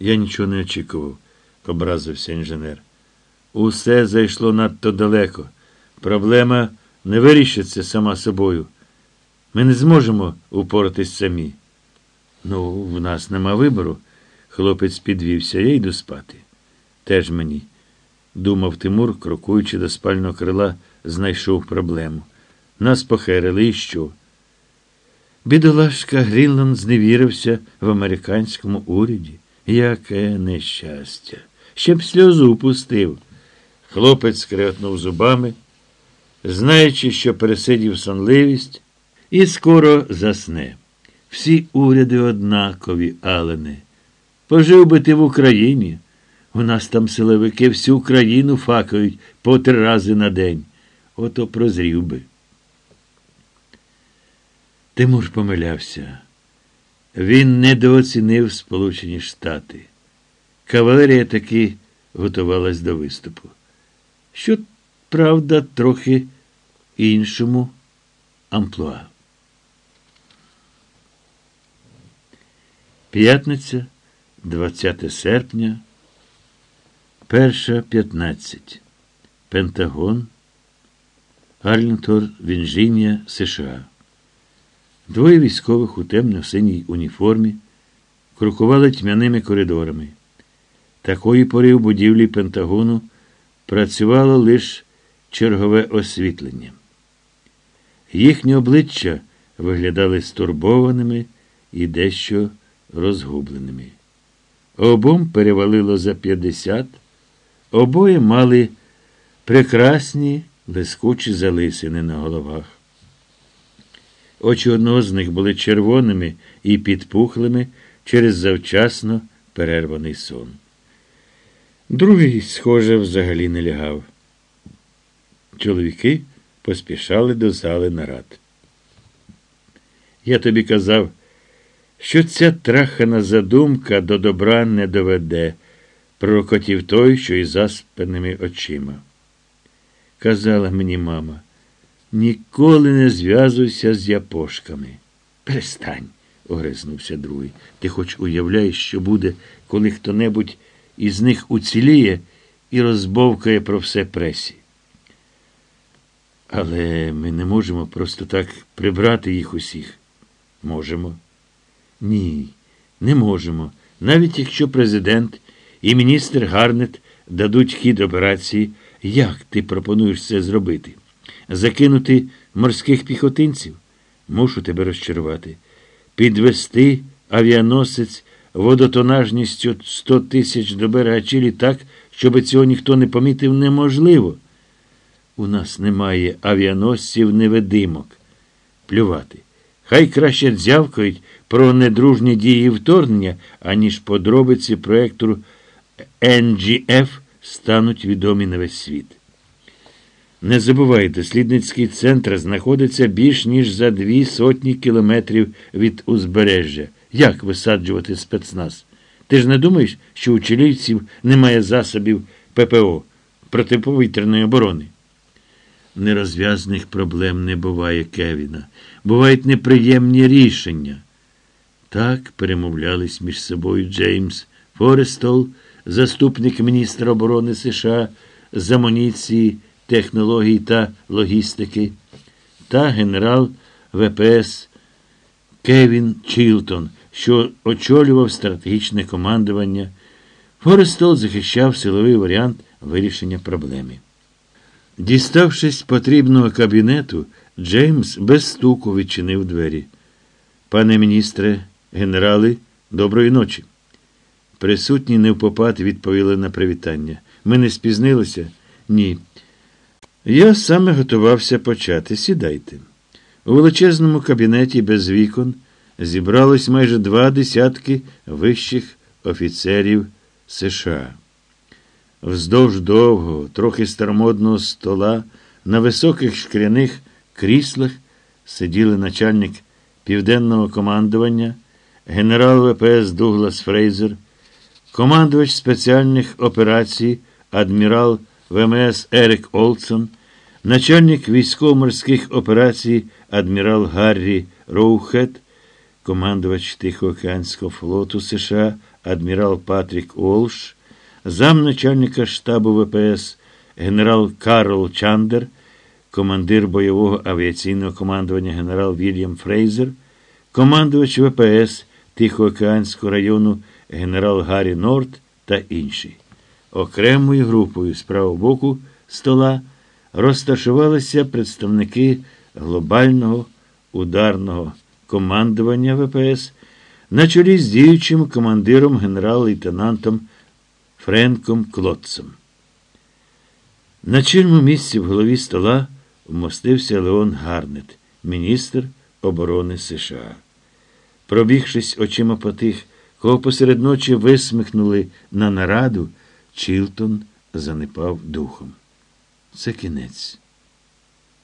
Я нічого не очікував, образився інженер. Усе зайшло надто далеко. Проблема не вирішиться сама собою. Ми не зможемо упоратись самі. Ну, в нас нема вибору. Хлопець підвівся, я йду спати. Теж мені, думав Тимур, крокуючи до спального крила, знайшов проблему. Нас похерили і що? Бідолашка Грінланд зневірився в американському уряді. Яке нещастя. Ще б сльозу пустив. Хлопець скрятнув зубами, знаючи, що пересидів сонливість, і скоро засне. Всі уряди однакові, Алене. Пожив би ти в Україні. У нас там силовики всю країну факають по три рази на день. Ото прозрів би. Тимур помилявся. Він недооцінив Сполучені Штати. Кавалерія таки готувалась до виступу. Що, правда, трохи іншому амплуа. П'ятниця, 20 серпня, перша 15. Пентагон, Арлінгтон, Вінжинія, США. Двоє військових у темно-синій уніформі крокували тьмяними коридорами. Такої пори в будівлі Пентагону працювало лише чергове освітлення. Їхні обличчя виглядали стурбованими і дещо розгубленими. Обом перевалило за 50, обоє мали прекрасні блискучі залисини на головах. Очі одного з них були червоними і підпухлими через завчасно перерваний сон. Другий, схоже, взагалі не лягав. Чоловіки поспішали до зали нарад. Я тобі казав, що ця трахана задумка до добра не доведе, пророкотів той, що із заспаними очима. Казала мені мама, ніколи не зв'язуйся з япошками. Перестань, огризнувся другий. Ти хоч уявляєш, що буде, коли хто небудь із них уціліє і розбовкає про все пресі. Але ми не можемо просто так прибрати їх усіх. Можемо. Ні, не можемо. Навіть якщо президент і міністр Гарнет дадуть хід операції, як ти пропонуєш це зробити? Закинути морських піхотинців? Мушу тебе розчарувати. Підвести авіаносець водотонажністю 100 тисяч до берега Чилі так, щоб цього ніхто не помітив, неможливо. У нас немає авіаносців невидимок. Плювати. Хай краще дзявкають про недружні дії вторгнення, аніж подробиці проєкту NGF стануть відомі на весь світ. Не забувай, дослідницький центр знаходиться більш ніж за дві сотні кілометрів від узбережжя. Як висаджувати спецназ? Ти ж не думаєш, що у чилійців немає засобів ППО протиповітряної оборони? Нерозв'язаних проблем не буває, Кевіна. Бувають неприємні рішення. Так перемовлялись між собою Джеймс Форестол, заступник міністра оборони США з амуніції, технологій та логістики, та генерал ВПС Кевін Чілтон, що очолював стратегічне командування. Форестол захищав силовий варіант вирішення проблеми. Діставшись потрібного кабінету, Джеймс без стуку відчинив двері. Пане міністре, генерали, доброї ночі. Присутні невпопад відповіли на привітання. Ми не спізнилися? Ні. Я саме готувався почати. Сідайте. У величезному кабінеті без вікон зібралось майже два десятки вищих офіцерів США. Вздовж довгого, трохи старомодного стола на високих шкіряних кріслах сиділи начальник південного командування, генерал ВПС Дуглас Фрейзер, командувач спеціальних операцій, адмірал ВМС Ерик Олсон, начальник військово-морських операцій адмірал Гаррі Роухед, командувач Тихоокеанського флоту США адмірал Патрік Волш, замначальника штабу ВПС генерал Карл Чандлер, командир бойового авіаційного командування генерал Вільям Фрейзер, командувач ВПС Тихоокеанського району генерал Гаррі Норт та інші. Окремою групою з правого боку стола розташувалися представники глобального ударного командування ВПС на чолі з діючим командиром генерал-лейтенантом Френком Клотцем. На чільному місці в голові стола вмостився Леон Гарнет, міністр оборони США. Пробігшись очима по тих, кого посеред ночі висмикнули на нараду, Чілтон занепав духом. Це кінець.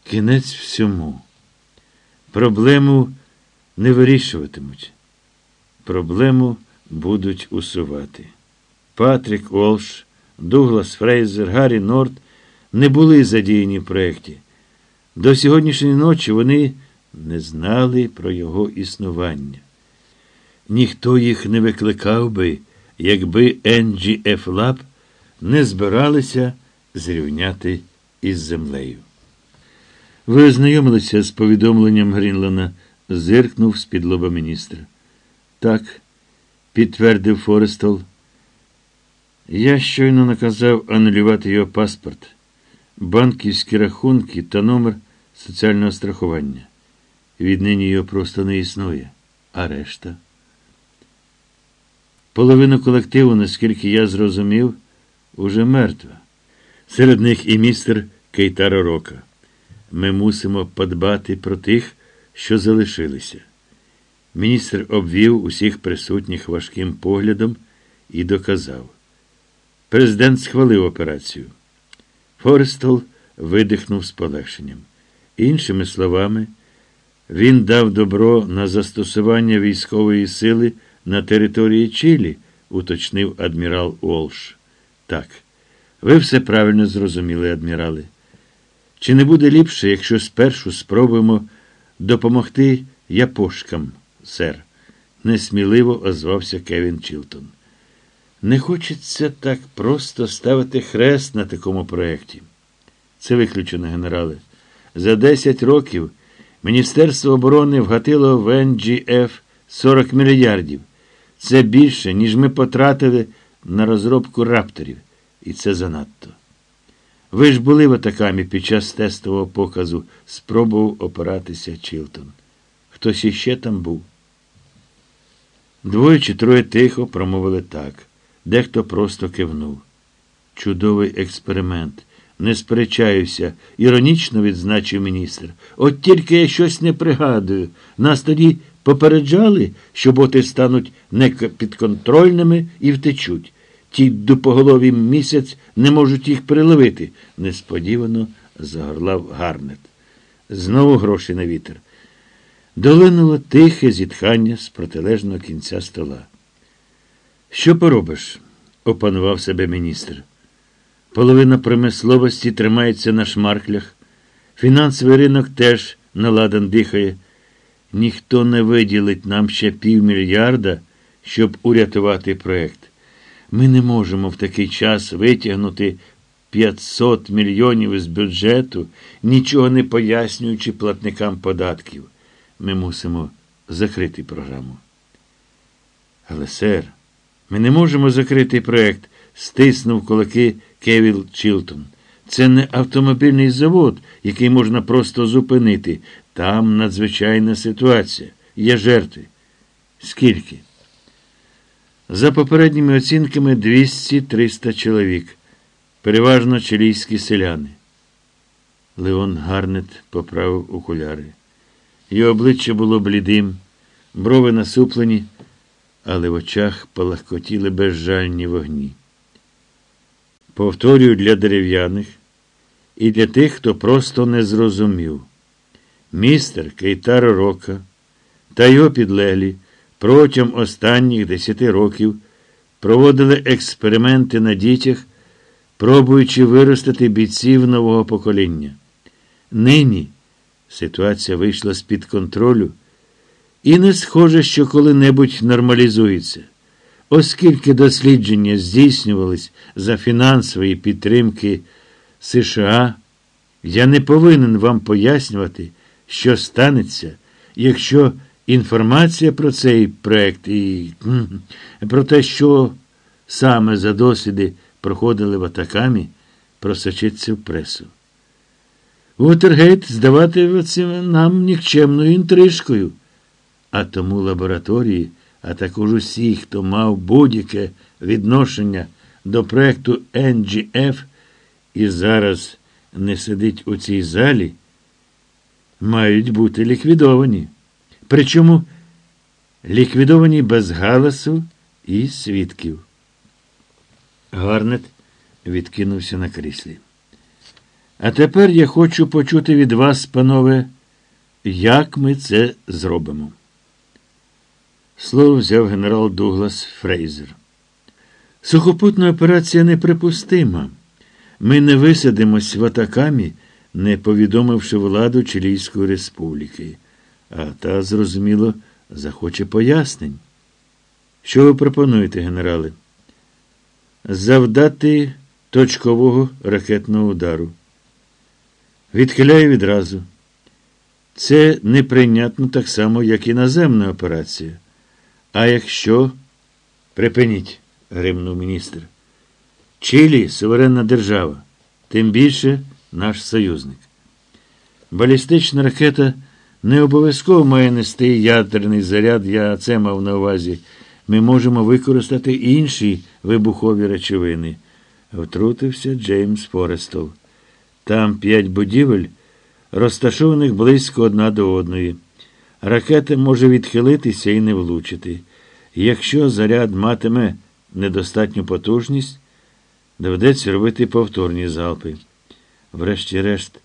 Кінець всьому. Проблему не вирішуватимуть. Проблему будуть усувати. Патрік Олш, Дуглас Фрейзер, Гаррі Норт не були задіяні в проєкті. До сьогоднішньої ночі вони не знали про його існування. Ніхто їх не викликав би, якби NGF Lab не збиралися зрівняти із землею. Ви ознайомилися з повідомленням Грінлана, зиркнув з-під лоба. Так, підтвердив Форестол. Я щойно наказав анулювати його паспорт, банківські рахунки та номер соціального страхування. Віднині його просто не існує. А решта. Половину колективу, наскільки я зрозумів, уже мертва. Серед них і містер Кейтаро Рока. Ми мусимо подбати про тих, що залишилися. Міністр обвів усіх присутніх важким поглядом і доказав. Президент схвалив операцію. Форестол видихнув з полегшенням. Іншими словами, він дав добро на застосування військової сили на території Чилі, уточнив адмірал Уолш. Так, ви все правильно зрозуміли, адмірали. Чи не буде ліпше, якщо спершу спробуємо допомогти япошкам, сер? несміливо озвався Кевін Чілтон. Не хочеться так просто ставити хрест на такому проєкті. Це виключено, генерале. За 10 років Міністерство оборони вгатило в НГФ 40 мільярдів. Це більше, ніж ми потратили на розробку рапторів. І це занадто. Ви ж були в атакамі під час тестового показу, спробував опиратися Чілтон. Хтось іще там був. Двоє чи троє тихо промовили так. Дехто просто кивнув. Чудовий експеримент. Не сперечаюся, іронічно відзначив міністр. От тільки я щось не пригадую. Нас тоді попереджали, що боти стануть непідконтрольними і втечуть. Ті дупоголові місяць не можуть їх переловити, несподівано загорлав Гарнет. Знову гроші на вітер. Долинуло тихе зітхання з протилежного кінця стола. Що поробиш? опанував себе міністр. Половина промисловості тримається на шмарклях, фінансовий ринок теж наладан дихає. Ніхто не виділить нам ще півмільярда, щоб урятувати проект. Ми не можемо в такий час витягнути 500 мільйонів з бюджету, нічого не пояснюючи платникам податків. Ми мусимо закрити програму. Але, сер, ми не можемо закрити проект, стиснув кулаки Кевіл Чілтон. Це не автомобільний завод, який можна просто зупинити. Там надзвичайна ситуація. Є жертви. Скільки? За попередніми оцінками 200-300 чоловік, переважно чилійські селяни. Леон Гарнет поправив окуляри. Його обличчя було блідим, брови насуплені, але в очах палахкотіли безжальні вогні. Повторюю для дерев'яних і для тих, хто просто не зрозумів. Містер Кейтаро Рока та його підлеглі протягом останніх десяти років проводили експерименти на дітях, пробуючи виростити бійців нового покоління. Нині ситуація вийшла з-під контролю і не схоже, що коли-небудь нормалізується. Оскільки дослідження здійснювались за фінансової підтримки США, я не повинен вам пояснювати, що станеться, якщо інформація про цей проект і про те, що саме за досліди проходили в Атакамі, просочиться в пресу. Вотергейт здаватиметься нам нікчемною інтрижкою, а тому лабораторії, а також усі, хто мав будь-яке відношення до проекту NGF і зараз не сидить у цій залі, мають бути ліквідовані. Причому ліквідовані без галасу і свідків. Гарнет відкинувся на кріслі. А тепер я хочу почути від вас, панове, як ми це зробимо. Слово взяв генерал Дуглас Фрейзер. Сухопутна операція неприпустима. Ми не висадимось в атакамі, не повідомивши владу Чилійської республіки, а та, зрозуміло, захоче пояснень. Що ви пропонуєте, генерали? Завдати точкового ракетного удару. Відхиляю відразу. Це неприйнятно так само, як і наземна операція. А якщо. Припиніть, гримнув міністр. Чилі суверенна держава, тим більше наш союзник. Балістична ракета не обов'язково має нести ядерний заряд, я це мав на увазі. Ми можемо використати інші вибухові речовини. Втрутився Джеймс Форестов. Там п'ять будівель, розташованих близько одна до одної. Ракета може відхилитися і не влучити. Якщо заряд матиме недостатню потужність, доведеться робити повторні залпи. Врешті-решт,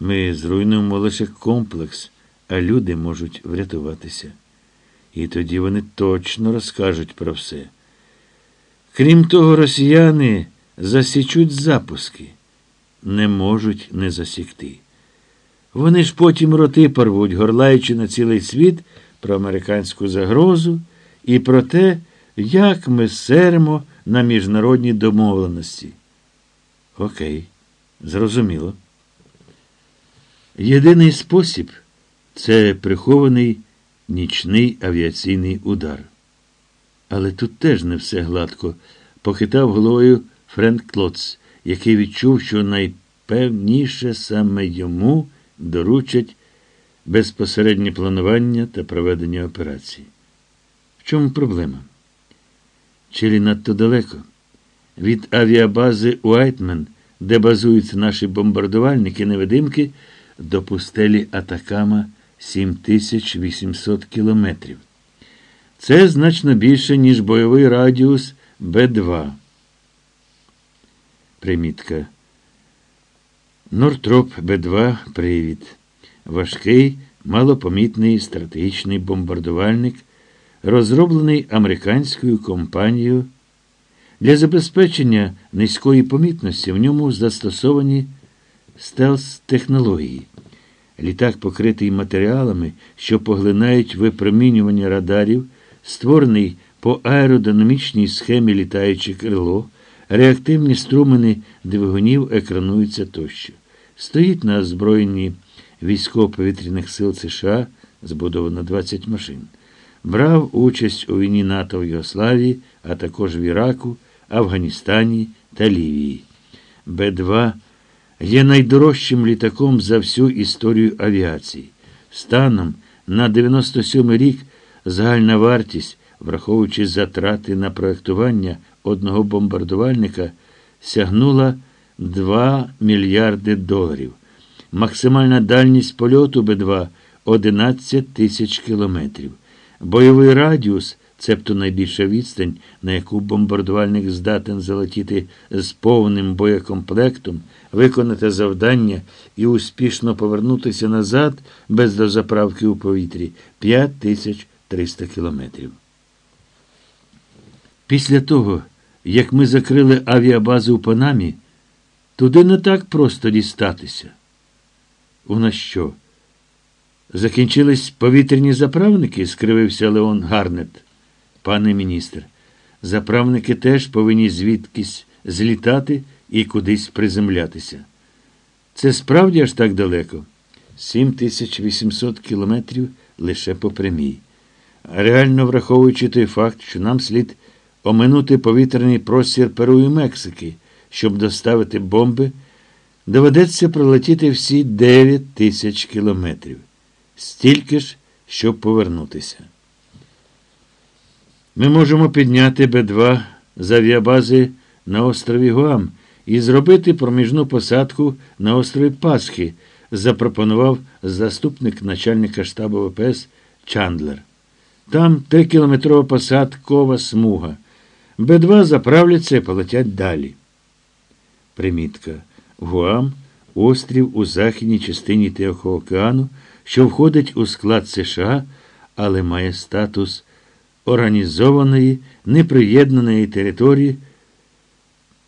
ми зруйнуємо лише комплекс, а люди можуть врятуватися. І тоді вони точно розкажуть про все. Крім того, росіяни засічуть запуски, не можуть не засікти. Вони ж потім роти порвуть, горлаючи на цілий світ про американську загрозу і про те, як ми серемо на міжнародні домовленості. Окей, зрозуміло. Єдиний спосіб це прихований нічний авіаційний удар. Але тут теж не все гладко, похитав головою Френк Клоц, який відчув, що найпевніше саме йому доручать безпосереднє планування та проведення операцій. В чому проблема? Чилі надто далеко. Від авіабази Уайтмен, де базуються наші бомбардувальники невидимки, до пустелі Атакама 7800 кілометрів. Це значно більше, ніж бойовий радіус Б2. Примітка. Нортроп Б2 привід. Важкий, малопомітний стратегічний бомбардувальник, розроблений американською компанією. Для забезпечення низької помітності в ньому застосовані стелс-технології. Літак, покритий матеріалами, що поглинають випромінювання радарів, створений по аеродинамічній схемі літаюче крило, реактивні струмени двигунів екрануються тощо. Стоїть на озброєнні військово-повітряних сил США, збудовано 20 машин. Брав участь у війні НАТО в Югославії, а також в Іраку, Афганістані та Лівії. Б-2 є найдорожчим літаком за всю історію авіації. Станом на 97 рік загальна вартість, враховуючи затрати на проектування одного бомбардувальника, сягнула 2 мільярди доларів. Максимальна дальність польоту Б2 11 тисяч кілометрів. Бойовий радіус, цебто найбільша відстань, на яку бомбардувальник здатен залетіти з повним боєкомплектом, виконати завдання і успішно повернутися назад без дозаправки у повітрі 5300 кілометрів. Після того, як ми закрили авіабазу в Панамі, туди не так просто дістатися. У нас що? Закінчились повітряні заправники? скривився Леон Гарнет. Пане міністр, заправники теж повинні звідкись злітати і кудись приземлятися. Це справді аж так далеко. 7800 кілометрів лише по прямій. Реально враховуючи той факт, що нам слід оминути повітряний простір Перу і Мексики, щоб доставити бомби, доведеться пролетіти всі 9 тисяч кілометрів. Стільки ж, щоб повернутися. Ми можемо підняти Б2 з авіабази на острові Гуам і зробити проміжну посадку на острові Пасхи, запропонував заступник начальника штабу ВПС Чандлер. Там трикілометрова посадкова смуга. Б2 заправляться і полетять далі. Примітка. Гуам острів у західній частині Тихого океану, що входить у склад США, але має статус організованої неприєднаної території.